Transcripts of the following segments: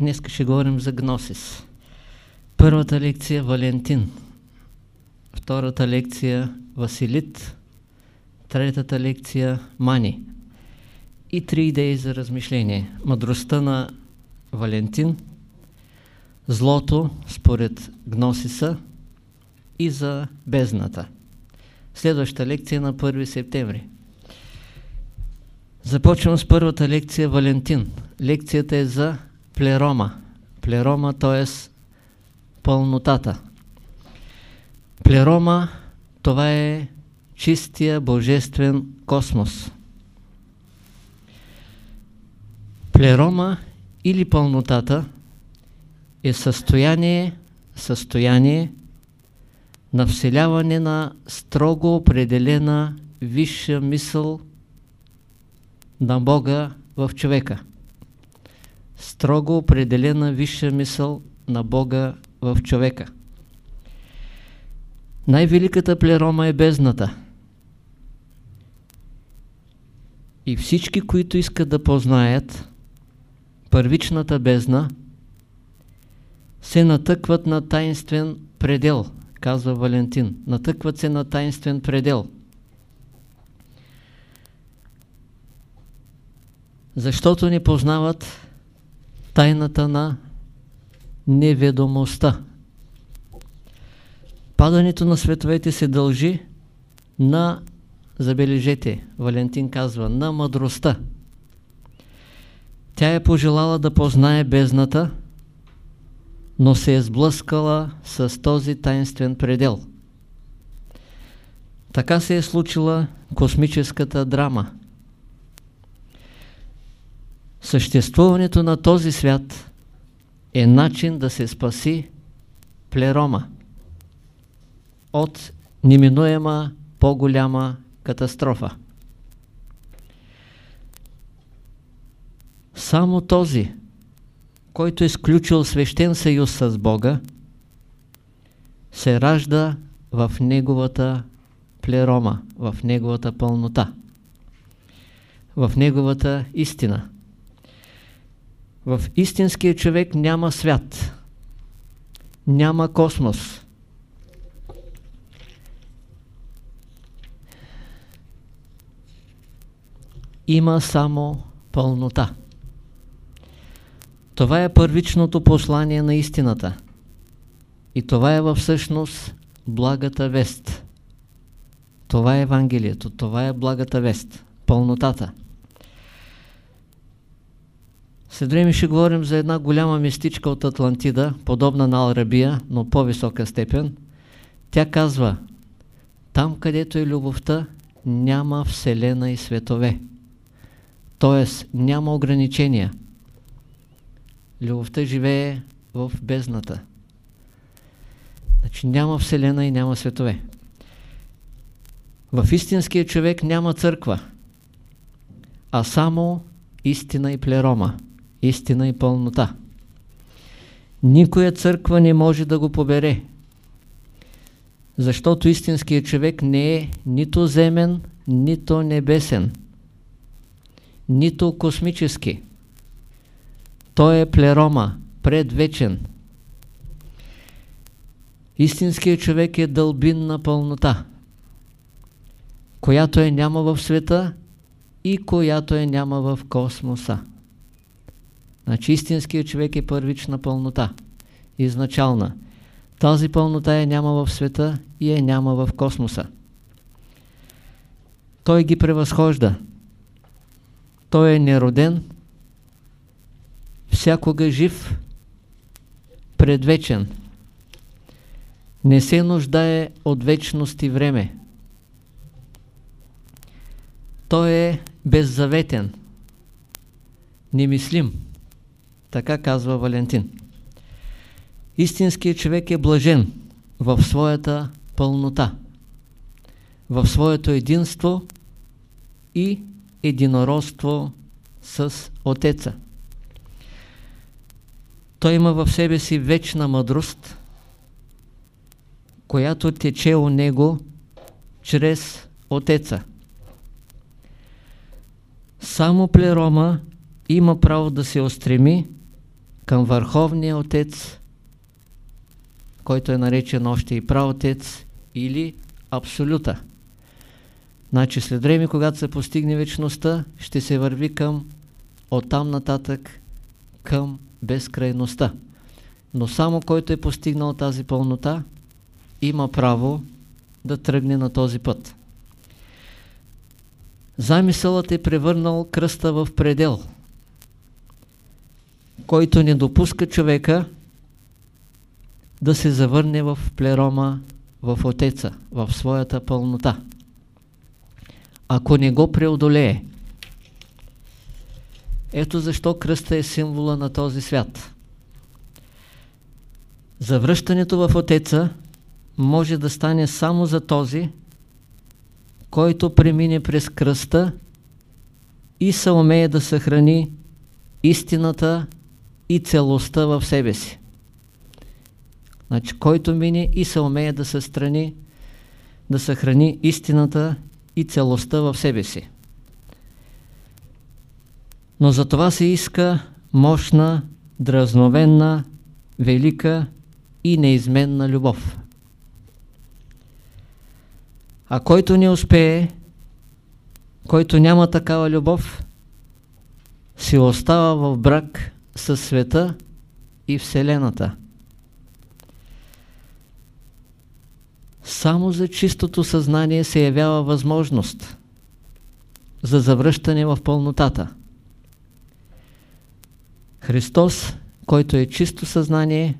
днес ще говорим за гносис. Първата лекция Валентин, втората лекция Василит, третата лекция Мани и три идеи за размишление. Мъдростта на Валентин, злото според гносиса и за бездната. Следваща лекция на 1 септември. Започвам с първата лекция Валентин. Лекцията е за плерома. Плерома, т.е. пълнотата. Плерома, това е чистия божествен космос. Плерома или пълнотата е състояние, състояние на вселяване на строго определена висша мисъл на Бога в човека. Строго определена висша мисъл на Бога в човека. Най-великата плерома е бездната. И всички, които искат да познаят първичната бездна, се натъкват на таинствен предел, казва Валентин. Натъкват се на таинствен предел – защото не познават тайната на неведомостта. Падането на световете се дължи на, забележете, Валентин казва, на мъдростта. Тя е пожелала да познае бездната, но се е сблъскала с този таинствен предел. Така се е случила космическата драма – Съществуването на този свят е начин да се спаси плерома от неминуема по-голяма катастрофа. Само този, който е сключил свещен съюз с Бога, се ражда в неговата плерома, в неговата пълнота, в неговата истина. В истинския човек няма свят, няма космос. Има само пълнота. Това е първичното послание на истината. И това е във всъщност благата вест. Това е Евангелието, това е благата вест, пълнотата. След време ще говорим за една голяма мистичка от Атлантида, подобна на Алрабия, но по-висока степен. Тя казва, там където е любовта, няма вселена и светове. Тоест, няма ограничения. Любовта живее в бездната. Значи няма вселена и няма светове. В истинския човек няма църква, а само истина и плерома истина и пълнота. Никоя църква не може да го побере, защото истинският човек не е нито земен, нито небесен, нито космически. Той е плерома, предвечен. Истинският човек е дълбинна пълнота, която е няма в света и която е няма в космоса. Значи истинският човек е първична пълнота, изначална. Тази пълнота е няма в света и е няма в космоса. Той ги превъзхожда. Той е нероден, всякога жив, предвечен. Не се нуждае от вечност и време. Той е беззаветен, немислим. Така казва Валентин. Истинският човек е блажен в своята пълнота, в своето единство и единородство с Отеца. Той има в себе си вечна мъдрост, която тече у него чрез Отеца. Само плерома има право да се устреми към Върховния Отец, който е наречен още и праотец, или Абсолюта. Значи след време, когато се постигне вечността, ще се върви към оттам нататък към безкрайността. Но само който е постигнал тази пълнота, има право да тръгне на този път. Замисълът е превърнал кръста в предел, който не допуска човека да се завърне в плерома в Отеца, в своята пълнота. Ако не го преодолее, ето защо кръста е символа на този свят. Завръщането в Отеца може да стане само за този, който премине през кръста и се умее да съхрани истината и целостта в себе си. Значи, който мине и се умее да се страни, да съхрани истината и целостта в себе си. Но за това се иска мощна, дразновенна, велика и неизменна любов. А който не успее, който няма такава любов, си остава в брак със света и Вселената. Само за чистото съзнание се явява възможност за завръщане в пълнотата. Христос, който е чисто съзнание,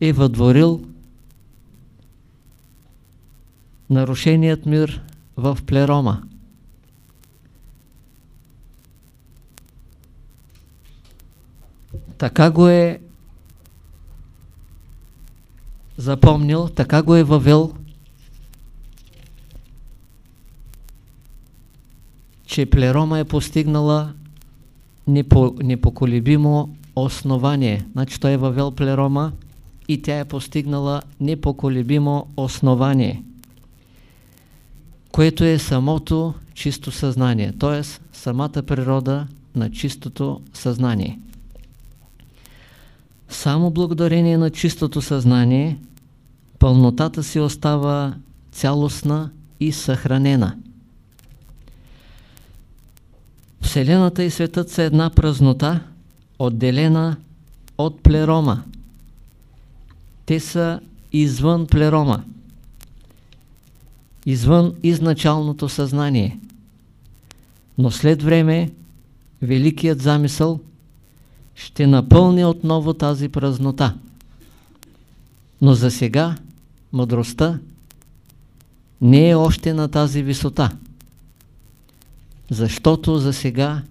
е въдворил нарушеният мир в плерома. Така го е запомнил, така го е въвел, че плерома е постигнала непо, непоколебимо основание. Значи той е въвел плерома и тя е постигнала непоколебимо основание, което е самото чисто съзнание, т.е. самата природа на чистото съзнание. Само благодарение на чистото съзнание пълнотата си остава цялостна и съхранена. Вселената и светът са една празнота, отделена от плерома. Те са извън плерома, извън изначалното съзнание. Но след време великият замисъл ще напълни отново тази празнота. Но за сега мъдростта не е още на тази висота, защото за сега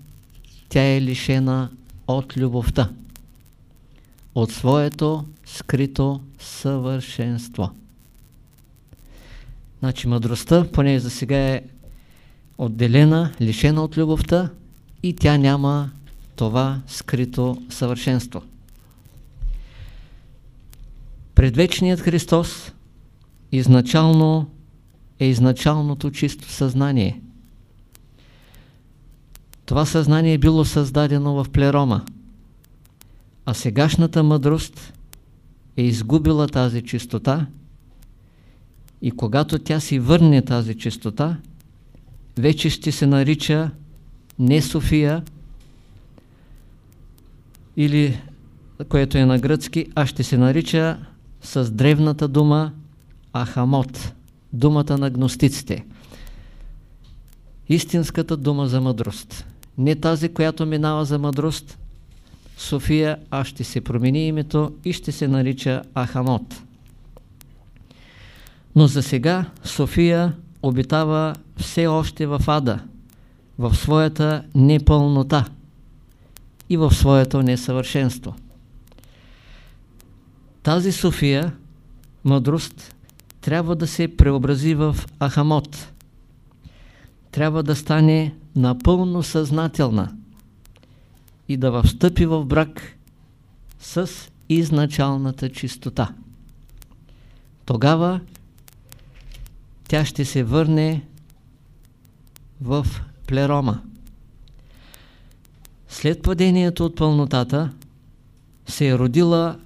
тя е лишена от любовта, от своето скрито съвършенство. Значи мъдростта, поне за сега е отделена, лишена от любовта и тя няма това скрито съвършенство. Предвечният Христос изначално е изначалното чисто съзнание. Това съзнание е било създадено в плерома, а сегашната мъдрост е изгубила тази чистота и когато тя си върне тази чистота, вече ще се нарича не София, или което е на гръцки, а ще се нарича с древната дума Ахамот, думата на гностиците. Истинската дума за мъдрост. Не тази, която минава за мъдрост. София, а ще се промени името и ще се нарича Ахамот. Но за сега София обитава все още в ада, в своята непълнота и в своето несъвършенство. Тази София, мъдрост, трябва да се преобрази в Ахамот. Трябва да стане напълно съзнателна и да встъпи в брак с изначалната чистота. Тогава тя ще се върне в плерома. След падението от пълнотата се е родила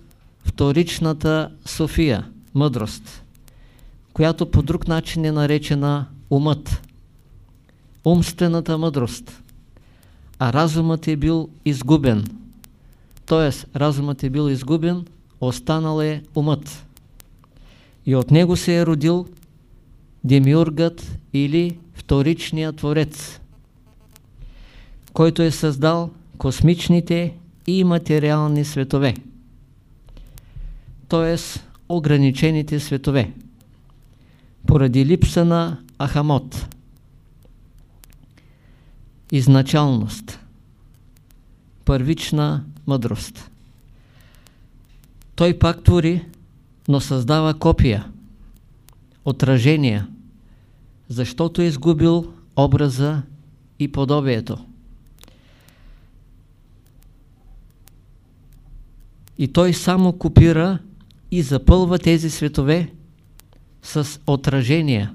вторичната София, мъдрост, която по друг начин е наречена умът, умствената мъдрост, а разумът е бил изгубен. Тоест, разумът е бил изгубен, останал е умът. И от него се е родил демиургът или вторичният творец, който е създал космичните и материални светове, т.е. ограничените светове, поради липса на ахамот, изначалност, първична мъдрост. Той пак твори, но създава копия, отражения, защото е изгубил образа и подобието. И той само копира и запълва тези светове с отражения,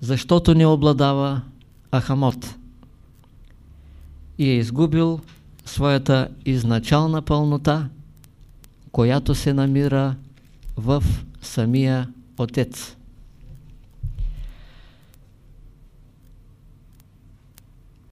защото не обладава Ахамот и е изгубил своята изначална пълнота, която се намира в самия Отец.